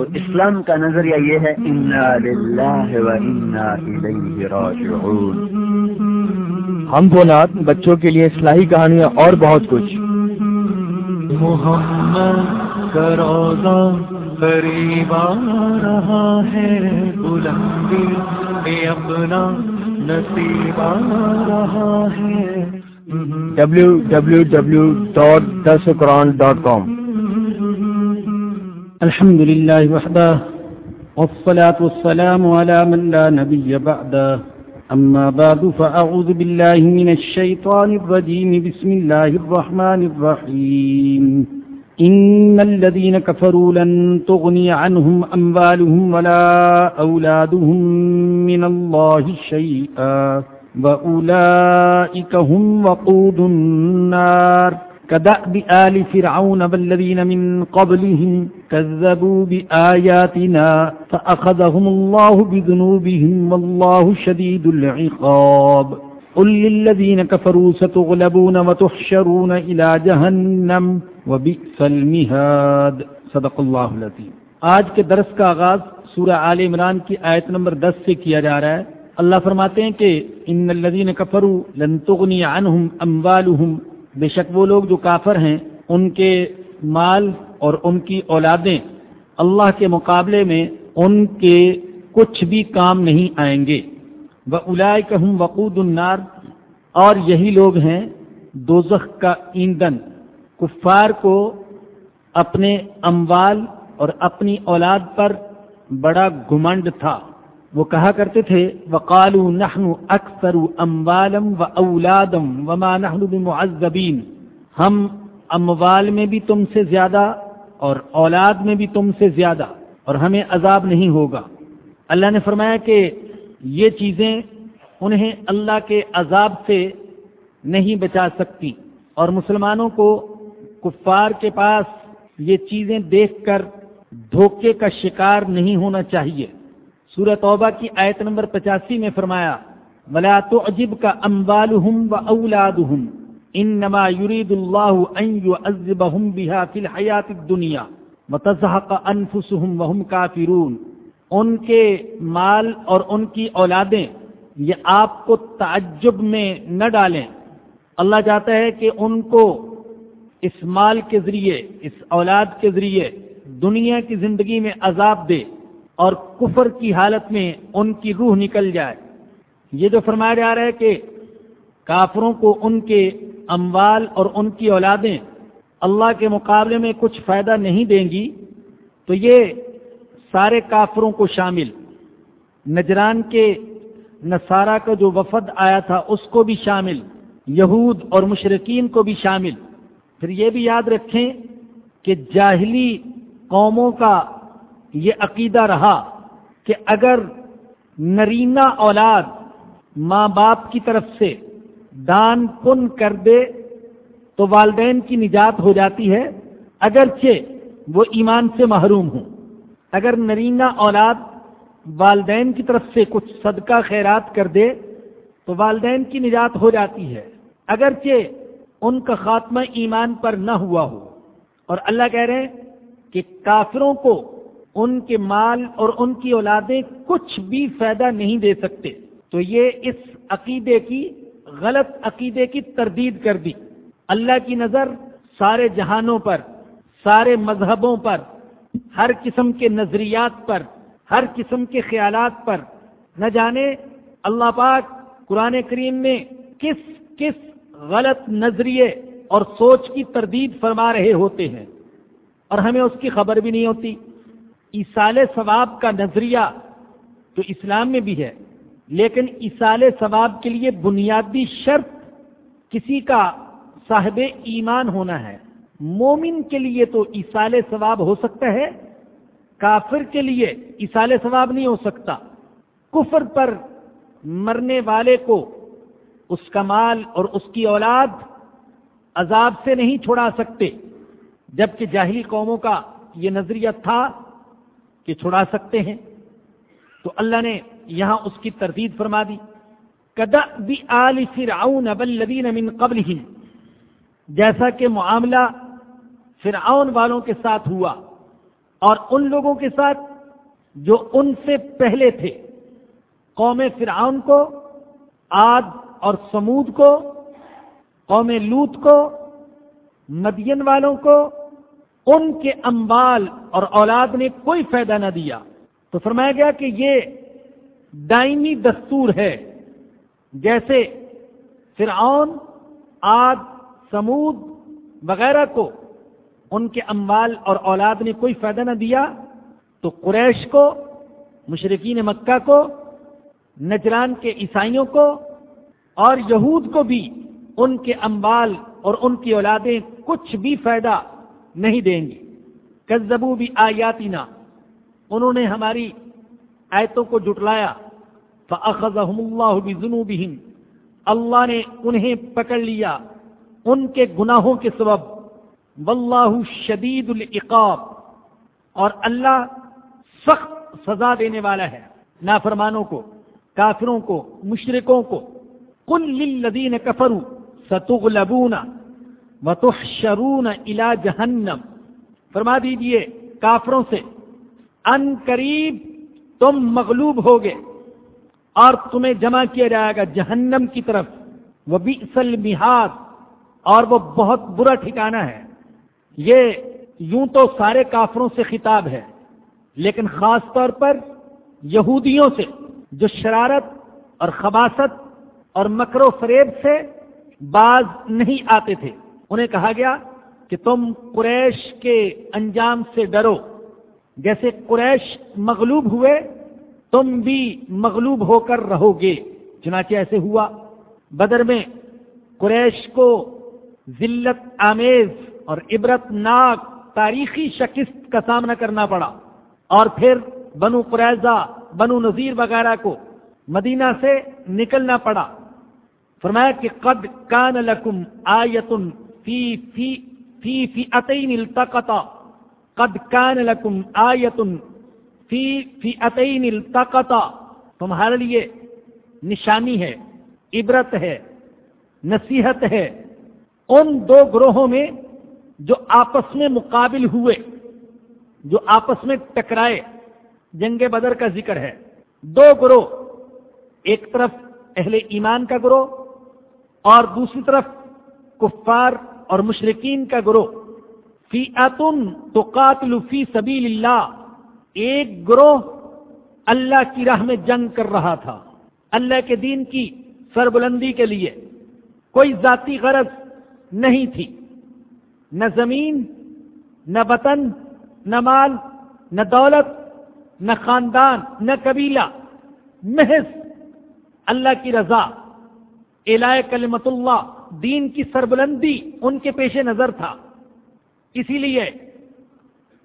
تو اسلام کا نظریہ یہ ہے ہم بولاد بچوں کے لیے اصلاحی کہانیاں اور بہت کچھ۔ محمد کروزہ قریب آ رہا ہے بلندی اپنا نصیب آ رہا ہے۔ ڈبلو الحمد لله وحده، والصلاة والسلام على من لا نبي بعده. أما بعد، فأعوذ بالله من الشيطان الرجيم. بسم الله الرحمن الرحيم. إن الذين كفروا لن تغني عنهم أموالهم ولا أولادهم من الله شيئا. وأولئك هم وقود النار. كدأب آل فرعون بالذين من قبلهم كذبوا بآياتنا فأخذهم الله بذنوبهم والله شديد العقاب. قل للذين كفروا ستغلبون وتحشرون إلى جهنم وبئس المهاد. صدق الله العظيم. آج کے درس کا آغاز سورہ آل عمران کی آیت نمبر دس سے کیا جا رہا ہے. اللہ فرماتے ہیں کہ ان الذین کفروا لن تغنی عنہم اموالہم بے شک وہ لوگ جو کافر ہیں، ان کے مال اور ان کی اولادیں اللہ کے مقابلے میں ان کے کچھ بھی کام نہیں آئیں گے۔ وہ الائے کہوں وقود النار۔ اور یہی لوگ ہیں دوزخ کا ایندھن۔ کفار کو اپنے اموال اور اپنی اولاد پر بڑا گھمنڈ تھا۔ وہ کہا کرتے تھے وقالو نحن اکثر اموالم و اولادم وما نحن بمعذبین ہم اموال میں بھی تم سے زیادہ اور اولاد میں بھی تم سے زیادہ اور ہمیں عذاب نہیں ہوگا۔ اللہ نے فرمایا کہ یہ چیزیں انہیں اللہ کے عذاب سے نہیں بچا سکتی اور مسلمانوں کو کفار کے پاس یہ چیزیں دیکھ کر دھوکے کا شکار نہیں ہونا چاہیے۔ سورہ توبہ کی آیت نمبر پچاسی میں فرمایا، ولا تعجب کا اموالهم واولادهم انما يريد الله ان يعذبهم بها في الحیات الدنيا وتزهق انفسهم وهم كافرون ان کے مال اور ان کی اولادیں یہ آپ کو تعجب میں نہ ڈالیں۔ اللہ چاہتا ہے کہ ان کو اس مال کے ذریعے، اس اولاد کے ذریعے دنیا کی زندگی میں عذاب دے۔ اور کفر کی حالت میں ان کی روح نکل جائے۔ یہ جو فرمایا جا رہا ہے کہ کافروں کو ان کے اموال اور ان کی اولادیں اللہ کے مقابلے میں کچھ فائدہ نہیں دیں گی، تو یہ سارے کافروں کو شامل۔ نجران کے نصارہ کا جو وفد آیا تھا، اس کو بھی شامل۔ یہود اور مشرقین کو بھی شامل۔ پھر یہ بھی یاد رکھیں کہ جاہلی قوموں کا یہ عقیدہ رہا کہ اگر نرینا اولاد ماں باپ کی طرف سے دان پن کر دے تو والدین کی نجات ہو جاتی ہے، اگرچہ وہ ایمان سے محروم ہوں۔ اگر نرینا اولاد والدین کی طرف سے کچھ صدقہ خیرات کر دے تو والدین کی نجات ہو جاتی ہے۔ اگرچہ ان کا خاتمہ ایمان پر نہ ہوا ہو، اور اللہ کہہ رہے ہیں کہ کافروں کو ان کے مال اور ان کی اولادیں کچھ بھی فائدہ نہیں دے سکتے۔ تو یہ اس عقیدے کی، غلط عقیدے کی تردید کر دی۔ اللہ کی نظر سارے جہانوں پر، سارے مذہبوں پر، ہر قسم کے نظریات پر، ہر قسم کے خیالات پر۔ نہ جانے اللہ پاک قرآن کریم میں کس کس غلط نظریے اور سوچ کی تردید فرما رہے ہوتے ہیں۔ اور ہمیں اس کی خبر بھی نہیں ہوتی۔ اصال ثواب کا نظریہ تو اسلام میں بھی ہے، لیکن اصال ثواب کے لیے بنیادی شرط کسی کا صاحب ایمان ہونا ہے۔ مومن کے لیے تو اصال ثواب ہو سکتا ہے، کافر کے لیے اصال ثواب نہیں ہو سکتا۔ کفر پر مرنے والے کو اس کا مال اور اس کی اولاد عذاب سے نہیں چھڑا سکتے، جبکہ جاہلی قوموں کا یہ نظریہ تھا۔ کہ چھڑا سکتے ہیں۔ تو اللہ نے یہاں اس کی تردید فرما دی۔ کدا بھی آل فرعون ابلدین من قبل ہی جیسا کہ معاملہ فرعون والوں کے ساتھ ہوا اور ان لوگوں کے ساتھ جو ان سے پہلے تھے۔ قوم فرعون کو آد اور سمود کو، قوم لوت کو، مدین والوں کو ان کے امبال اور اولاد نے کوئی فائدہ نہ دیا۔ تو فرمایا گیا کہ یہ دائمی دستور ہے۔ جیسے فرعون، آد، سمود وغیرہ کو ان کے اموال اور اولاد نے کوئی فائدہ نہ دیا، تو قریش کو مشرقین مکہ کو، نجران کے عیسائیوں کو اور یہود کو بھی ان کے اموال اور ان کی اولادیں کچھ بھی فائدہ نہیں دیں گی کزبو بھی آیاتی انہوں نے ہماری آیتوں کو جٹلایا فَأَخَذَهُمُ اللَّهُ بِذُنُوبِهِمْ، اللہ نے انہیں پکڑ لیا۔ ان کے گناہوں کے سبب۔ واللہ شدید العقاب، اور اللہ سخت سزا دینے والا ہے۔ نافرمانوں کو، کافروں کو، مشرکوں کو۔ کل للذین کفروا ستغلبون وتحشرون الى جہنم۔ فرما دیجیے کافروں سے، ان قریب تم مغلوب ہوگے اور تمہیں جمع کیا جائے گا جہنم کی طرف۔ وہ بھی اور وہ بہت برا ٹھکانا ہے۔ یہ یوں تو سارے کافروں سے خطاب ہے، لیکن خاص طور پر یہودیوں سے، جو شرارت اور خباست اور مکر و فریب سے باز نہیں آتے تھے۔ انہیں کہا گیا کہ تم قریش کے انجام سے ڈرو۔ جیسے قریش مغلوب ہوئے، تم بھی مغلوب ہو کر رہو گے۔ چنانچہ ایسے ہوا۔ بدر میں قریش کو ذلت، آمیز اور عبرت ناک تاریخی شکست کا سامنا کرنا پڑا۔ اور پھر بنو قریضہ بنو نذیر وغیرہ کو مدینہ سے نکلنا پڑا۔ فرمایا کہ قد کان لکم آیتن فی فی فی فی اتین التقطا. قد کان لکم آیتن فی فی اتین التقطا. تمہارے لیے نشانی ہے، عبرت ہے، نصیحت ہے۔ ان دو گروہوں میں جو آپس میں مقابل ہوئے، جو آپس میں ٹکرائے، جنگ بدر کا ذکر ہے۔ دو گروہ، ایک طرف اہل ایمان کا گروہ اور دوسری طرف کفار اور مشرقین کا گروہ. فی اتن تو قاتل فی سبیل اللہ ایک گروہ اللہ کی راہ میں جنگ کر رہا تھا. اللہ کے دین کی سربلندی کے لیے. کوئی ذاتی غرض نہیں تھی. نہ زمین، نہ وطن، نہ مال، نہ دولت، نہ خاندان، نہ قبیلہ. محض اللہ کی رضا. الائے کلمت اللہ. دین کی سربلندی ان کے پیش نظر تھا۔ اسی لیے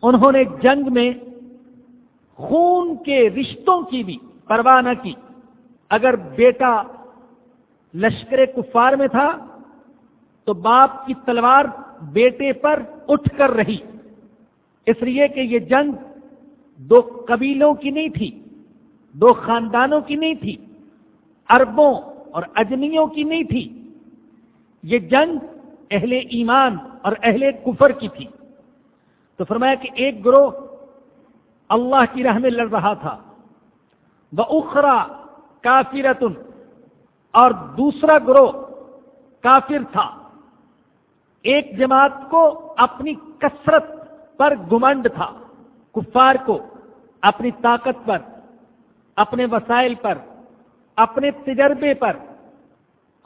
انہوں نے جنگ میں خون کے رشتوں کی بھی پرواہ نہ کی۔ اگر بیٹا لشکر کفار میں تھا تو باپ کی تلوار بیٹے پر اٹھ کر رہی۔ اس لیے کہ یہ جنگ دو قبیلوں کی نہیں تھی، دو خاندانوں کی نہیں تھی اربوں اور اجنیوں کی نہیں تھی۔ یہ جنگ اہل ایمان اور اہل کفر کی تھی۔ تو فرمایا کہ ایک گروہ اللہ کی راہ میں لڑ رہا تھا۔ وہ اخرا کافرتن اور دوسرا گروہ کافر تھا۔ ایک جماعت کو اپنی کثرت پر گمنڈ تھا، کفار کو اپنی طاقت پر، اپنے وسائل پر، اپنے تجربے پر۔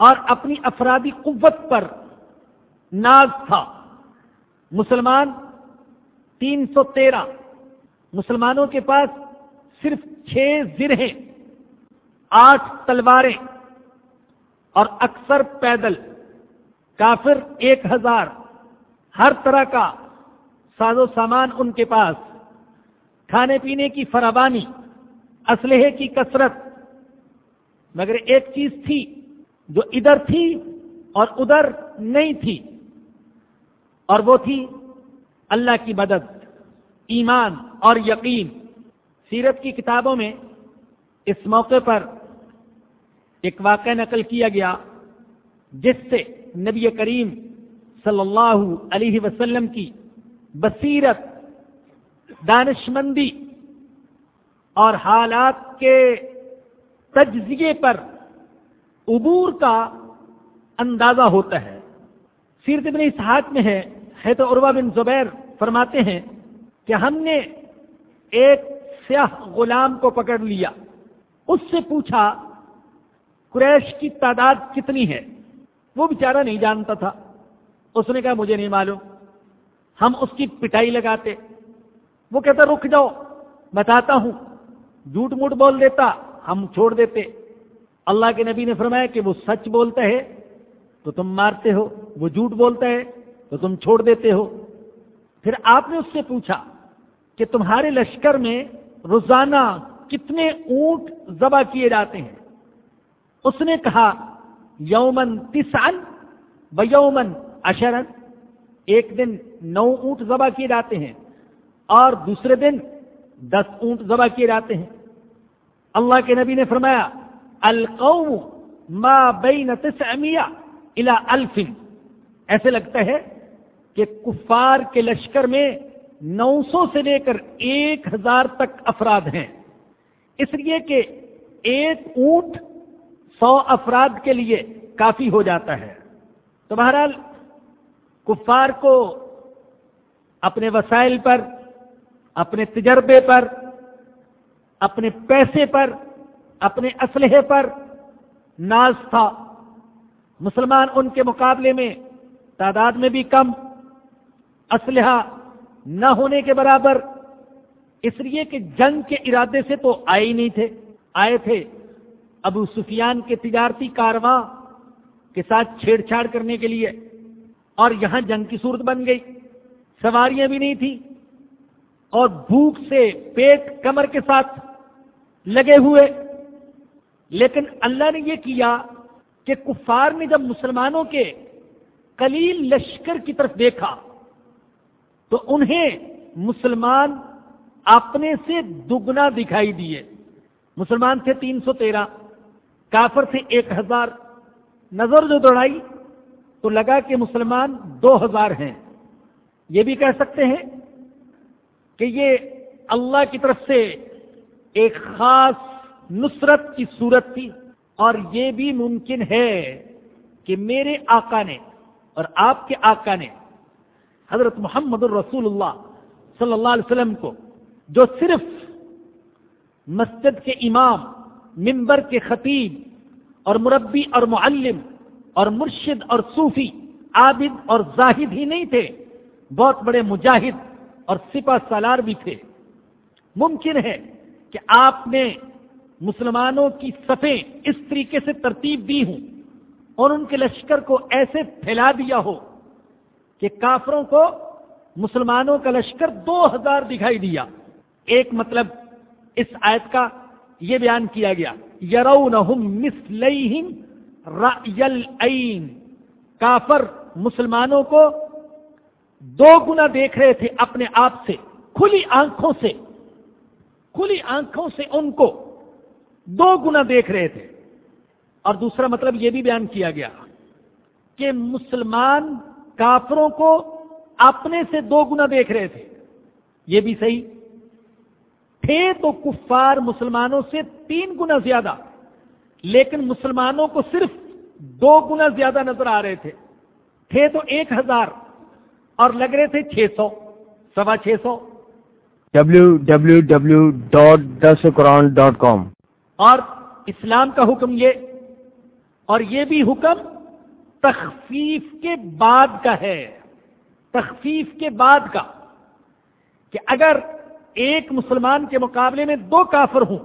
اور اپنی افرادی قوت پر ناز تھا۔ مسلمان تین سو تیرہ۔ مسلمانوں کے پاس صرف چھ زرہیں، آٹھ تلواریں اور اکثر پیدل۔ کافر ایک ہزار۔ ہر طرح کا ساز و سامان ان کے پاس۔ کھانے پینے کی فراوانی، اسلحے کی کثرت۔ مگر ایک چیز تھی جو ادھر تھی اور ادھر نہیں تھی۔ اور وہ تھی اللہ کی مدد، ایمان اور یقین۔ سیرت کی کتابوں میں اس موقع پر ایک واقعہ نقل کیا گیا، جس سے نبی کریم صلی اللہ علیہ وسلم کی بصیرت، دانشمندی اور حالات کے تجزیے پر عبور کا اندازہ ہوتا ہے۔ سیرت ابن اسحاق میں ہے ہے تو عروا بن زبیر فرماتے ہیں کہ ہم نے ایک سیاہ غلام کو پکڑ لیا۔ اس سے پوچھا، قریش کی تعداد کتنی ہے؟ وہ بیچارہ نہیں جانتا تھا۔ اس نے کہا، مجھے نہیں معلوم۔ ہم اس کی پٹائی لگاتے۔ وہ کہتا، رک جاؤ، بتاتا ہوں۔ جھوٹ موٹ بول دیتا، ہم چھوڑ دیتے۔ اللہ کے نبی نے فرمایا کہ وہ سچ بولتا ہے تو تم مارتے ہو، وہ جھوٹ بولتا ہے تو تم چھوڑ دیتے ہو۔ پھر آپ نے اس سے پوچھا کہ تمہارے لشکر میں روزانہ کتنے اونٹ ذبح کیے جاتے ہیں؟ اس نے کہا یومن تسان و یومن اشرن ایک دن نو اونٹ ذبح کیے جاتے ہیں اور دوسرے دن دس اونٹ ذبح کیے جاتے ہیں۔ اللہ کے نبی نے فرمایا القوم ما بین تسعمیا الى الف. ایسے لگتا ہے کہ کفار کے لشکر میں نو سو سے لے کر ایک ہزار تک افراد ہیں۔ اس لیے کہ ایک اونٹ سو افراد کے لیے کافی ہو جاتا ہے۔ تو بہرحال کفار کو اپنے وسائل پر، اپنے تجربے پر، اپنے پیسے پر اپنے اسلحے پر ناز تھا۔ مسلمان ان کے مقابلے میں تعداد میں بھی کم، اسلحہ نہ ہونے کے برابر، اس لیے کہ جنگ کے ارادے سے تو آئے ہی نہیں تھے۔ آئے تھے ابو سفیان کے تجارتی کارواں کے ساتھ چھیڑ چھاڑ کرنے کے لیے، اور یہاں جنگ کی صورت بن گئی۔ سواریاں بھی نہیں تھی اور بھوک سے پیٹ کمر کے ساتھ لگے ہوئے لیکن اللہ نے یہ کیا کہ کفار نے جب مسلمانوں کے کلیل لشکر کی طرف دیکھا، تو انہیں مسلمان اپنے سے دگنا دکھائی دیے۔ مسلمان تھے تین سو تیرہ، کافر تھے ایک ہزار۔ نظر جو دوڑائی، تو لگا کہ مسلمان دو ہزار ہیں۔ یہ بھی کہہ سکتے ہیں کہ یہ اللہ کی طرف سے ایک خاص نصرت کی صورت تھی اور یہ بھی ممکن ہے کہ میرے آقا نے اور آپ کے آقا نے حضرت محمد الرسول اللہ صلی اللہ علیہ وسلم کو جو صرف مسجد کے امام ممبر کے خطیب اور مربی اور معلم اور مرشد اور صوفی، عابد اور زاہد ہی نہیں تھے، بہت بڑے مجاہد اور سپا سالار بھی تھے۔ ممکن ہے کہ آپ نے مسلمانوں کی صفیں اس طریقے سے ترتیب دی ہوں اور ان کے لشکر کو ایسے پھیلا دیا ہو کہ کافروں کو مسلمانوں کا لشکر دو ہزار دکھائی دیا۔ ایک مطلب اس آیت کا یہ بیان کیا گیا۔ یرونہم مثلیہم رأی العین۔ کافر مسلمانوں کو دو گنا دیکھ رہے تھے اپنے آپ سے، کھلی آنکھوں سے، کھلی آنکھوں سے ان کو۔ دو گنا دیکھ رہے تھے۔ اور دوسرا مطلب یہ بھی بیان کیا گیا کہ مسلمان کافروں کو اپنے سے دو گنا دیکھ رہے تھے۔ یہ بھی صحیح۔ تھے تو کفار مسلمانوں سے تین گنا زیادہ، لیکن مسلمانوں کو صرف دو گنا زیادہ نظر آ رہے تھے۔ تھے تو ایک ہزار اور لگ رہے تھے چھ سو، سوا چھ سو۔ ڈبلو ڈبلو ڈبلو ڈاٹ دس قرآن ڈاٹ کام اور اسلام کا حکم یہ اور یہ بھی حکم تخفیف کے بعد کا ہے، تخفیف کے بعد کا کہ اگر ایک مسلمان کے مقابلے میں دو کافر ہوں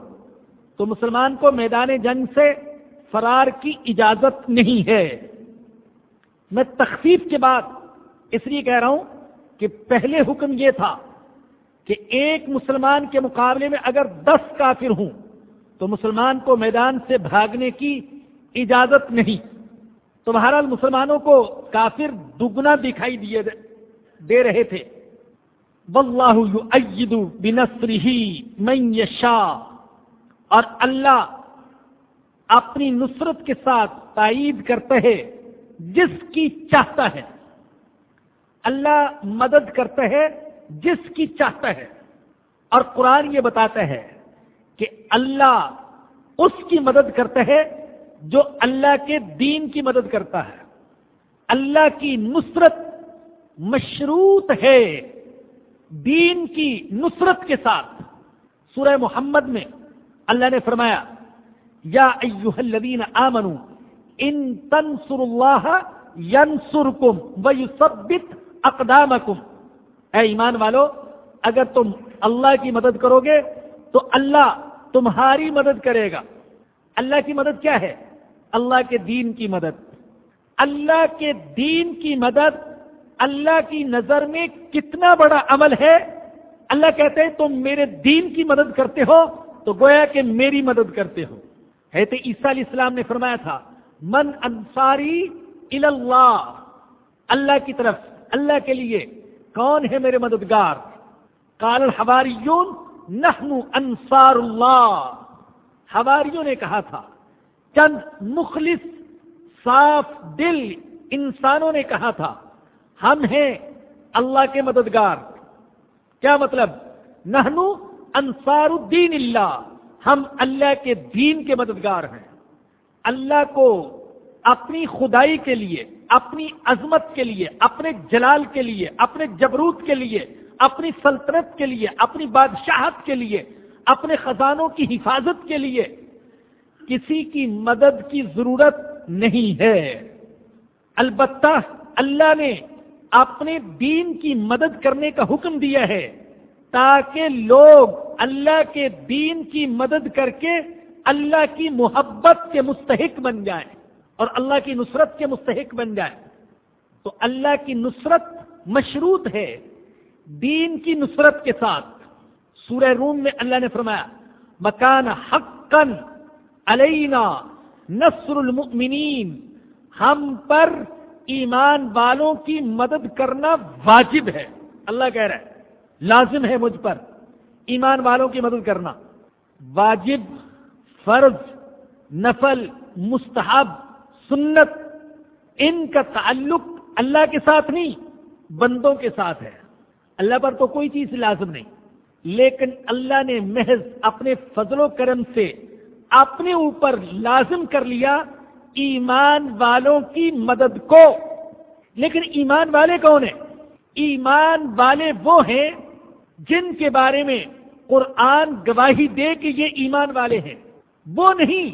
تو مسلمان کو میدان جنگ سے فرار کی اجازت نہیں ہے۔ میں تخفیف کے بعد اس لیے کہہ رہا ہوں کہ پہلے حکم یہ تھا کہ ایک مسلمان کے مقابلے میں اگر دس کافر ہوں تو مسلمان کو میدان سے بھاگنے کی اجازت نہیں۔ تو بہرحال مسلمانوں کو کافر دگنا دکھائی دیے دے رہے تھے۔ واللہ بنصرہ من یشاء۔ اور اللہ اپنی نصرت کے ساتھ تائید کرتا ہے جس کی چاہتا ہے۔ اللہ مدد کرتا ہے جس کی چاہتا ہے۔ اور قرآن یہ بتاتا ہے کہ اللہ اس کی مدد کرتا ہے جو اللہ کے دین کی مدد کرتا ہے۔ اللہ کی نصرت مشروط ہے دین کی نصرت کے ساتھ۔ سورہ محمد میں اللہ نے فرمایا، یا ایوہ الذین آمنوا ان تنصر اللہ ینصرکم ویثبت اقدامکم۔ اے ایمان والو، اگر تم اللہ کی مدد کرو گے تو اللہ تمہاری مدد کرے گا۔ اللہ کی مدد کیا ہے؟ اللہ کے دین کی مدد۔ اللہ کے دین کی مدد، اللہ کی نظر میں کتنا بڑا عمل ہے۔ اللہ کہتے ہیں، تم میرے دین کی مدد کرتے ہو تو گویا کہ میری مدد کرتے ہو۔ ہے تو عیسیٰ علیہ السلام نے فرمایا تھا، من انصاری اللہ اللہ کی طرف، اللہ کے لیے کون ہے میرے مددگار؟ کال الحواریون نحن انصار اللہ۔ حواریوں نے کہا تھا۔ چند مخلص صاف دل انسانوں نے کہا تھا۔ ہم ہیں اللہ کے مددگار۔ کیا مطلب؟ نہنو انصار الدین اللہ۔ ہم اللہ کے دین کے مددگار ہیں۔ اللہ کو اپنی خدائی کے لیے، اپنی عظمت کے لیے، اپنے جلال کے لیے، اپنے جبروت کے لیے اپنی سلطنت کے لیے، اپنی بادشاہت کے لیے، اپنے خزانوں کی حفاظت کے لیے کسی کی مدد کی ضرورت نہیں ہے۔ البتہ اللہ نے اپنے دین کی مدد کرنے کا حکم دیا ہے تاکہ لوگ اللہ کے دین کی مدد کر کے اللہ کی محبت کے مستحق بن جائیں اور اللہ کی نصرت کے مستحق بن جائیں۔ تو اللہ کی نصرت مشروط ہے۔ دین کی نصرت کے ساتھ سورہ روم میں اللہ نے فرمایا، مکان حقن علینا نصر المؤمنین، ہم پر ایمان والوں کی مدد کرنا واجب ہے۔ اللہ کہہ رہا ہے، لازم ہے مجھ پر ایمان والوں کی مدد کرنا۔ واجب، فرض، نفل، مستحب، سنت، ان کا تعلق اللہ کے ساتھ نہیں، بندوں کے ساتھ ہے۔ اللہ پر تو کوئی چیز لازم نہیں۔ لیکن اللہ نے محض اپنے فضل و کرم سے اپنے اوپر لازم کر لیا ایمان والوں کی مدد کو۔ لیکن ایمان والے کون ہیں؟ ایمان والے وہ ہیں جن کے بارے میں قرآن گواہی دے کہ یہ ایمان والے ہیں۔ وہ نہیں۔